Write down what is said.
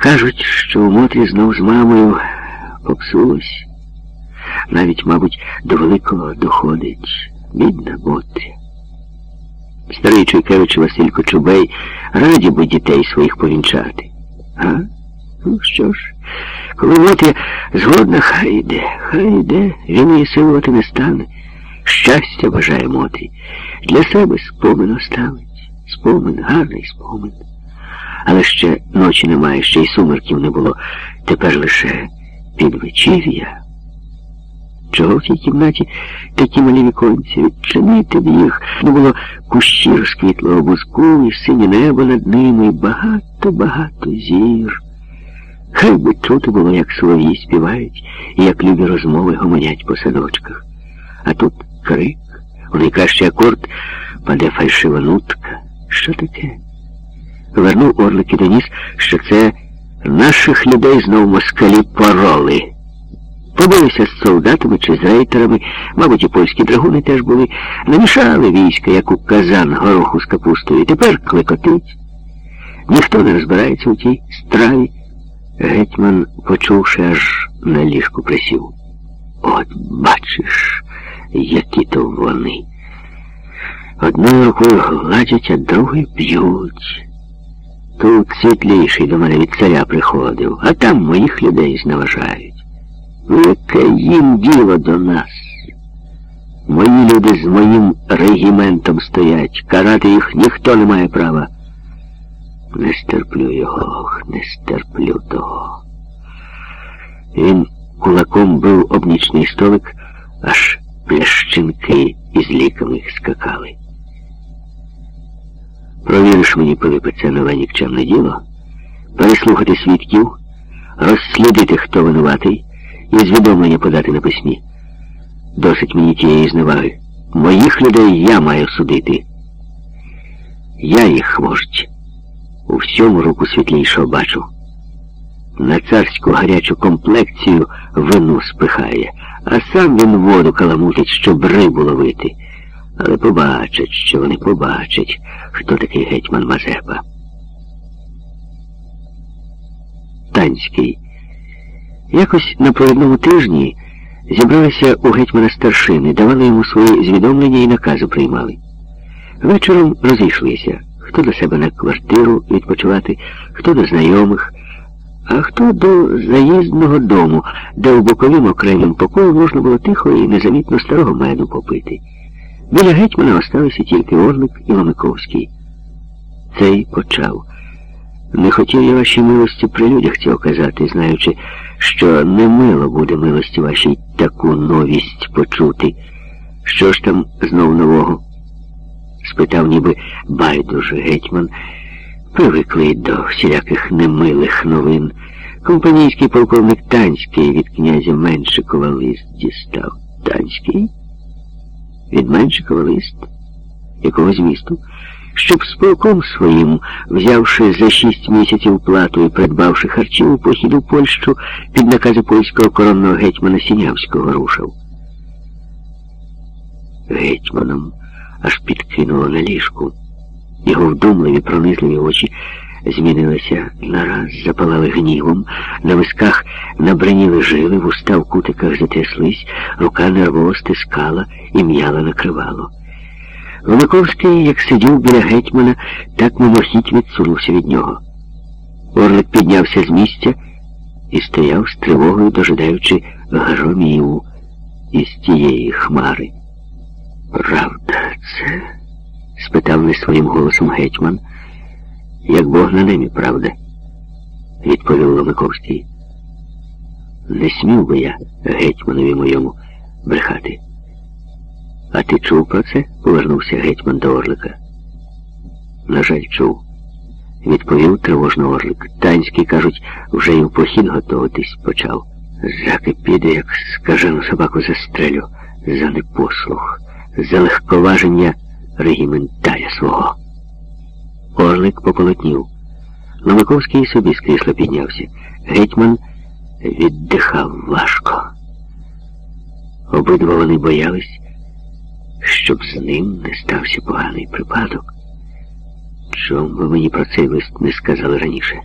Кажуть, що у Мотрі знов з мамою попсулось. Навіть, мабуть, до великого доходить. Бідна Мотря. Старий Чуйкевич Василь Кочубей раді би дітей своїх повінчати. А? Ну що ж, коли Мотря згодна, хай йде, хай йде, він її силувати не стане. Щастя бажає Мотрі. Для себе спомин оставить. Спомин, гарний спомин. Але ще ночі немає, ще й сумерків не було. Тепер лише підвечір'я. Чого в тій кімнаті такі малі віконці? Відчинити б їх. Не було кущі розквітлого бузку, і синє небо над ними, і багато-багато зір. Хай би чути було, як солов'ї співають, і як любі розмови гомонять по садочках. А тут крик, у найкращий акорд паде фальшива нутка. Що таке? Вернув Орлик і доніс, що це наших людей знов москалі пороли. Побилися з солдатами чи з рейтерами, мабуть, і польські драгуни теж були, намішали війська, як у казан гороху з капустою, і тепер клекотить. Ніхто не розбирається у тій страві. Гетьман, почувши, аж на ліжку присів. От бачиш, які то вони. Одною рукою гладять, а другою б'ють. Тут світліший до мене від царя приходив, а там моїх людей зневажають. Ну, яке їм діло до нас? Мої люди з моїм регіментом стоять, карати їх ніхто не має права. Не стерплю його, не стерплю того. Він кулаком бив об нічний столик, аж плящинки із ліками скакали. Провіриш мені, Пилипе, це нове нікчемне діло, переслухати свідків, розслідити, хто винуватий, і звідомлення подати на письмі. Досить мені тієї зневаги. Моїх людей я маю судити. Я їх вождь. У всьому руку світлішого бачу. На царську гарячу комплекцію вину спихає, а сам він воду каламутить, щоб рибу ловити. Але побачать, що вони побачать, хто такий гетьман Мазепа. Танський. Якось на провідному тижні зібралися у гетьмана старшини, давали йому свої звідомлення і накази приймали. Вечором розійшлися, хто до себе на квартиру відпочивати, хто до знайомих, а хто до заїздного дому, де у боковім окремім покою можна було тихо і незамітно старого меду попити. Біля гетьмана осталися тільки Орлик і Ломиковський. Цей почав. Не хотів я вашій милості при людях цього казати, знаючи, що не мило буде милості вашій таку новість почути. Що ж там знов нового? спитав ніби байдуже гетьман. Привикли до всіляких немилих новин. Компанійський полковник Танський від князя Меншикова лист дістав. Танський? Від Меншикова лист? Якого змісту? Щоб з полком своїм, взявши за шість місяців плату і придбавши харчів у похід у Польщу, під накази польського коронного гетьмана Сінявського рушив. Гетьманом аж підкинуло на ліжку. Його вдумливі, пронизливі очі змінилися нараз, запалали гнівом, на висках набриніли жили, в уста в кутиках затряслись, рука нервово стискала і м'яла накривало. Великовський, як сидів біля гетьмана, так мимохідь відсунувся від нього. Орлик піднявся з місця і стояв з тривогою, дожидаючи громіву із тієї хмари. Правда, це? спитав не своїм голосом гетьман. Як Бог на небі, правда, відповів Ломиковський. Не смів би я гетьманові моєму брехати. А ти чув про це? повернувся гетьман до Орлика. На жаль, чув, відповів тривожно Орлик. Танський, кажуть, вже й у похід готуватись почав. Заки піде, як скажену собаку застрелю, за непослух, за легковаження регіментаря свого. Орлик пополотнів. Новиковський собі з крісла піднявся. Гетьман віддихав важко. Обидва вони боялись, щоб з ним не стався поганий припадок. Чому ви мені про цей лист не сказали раніше?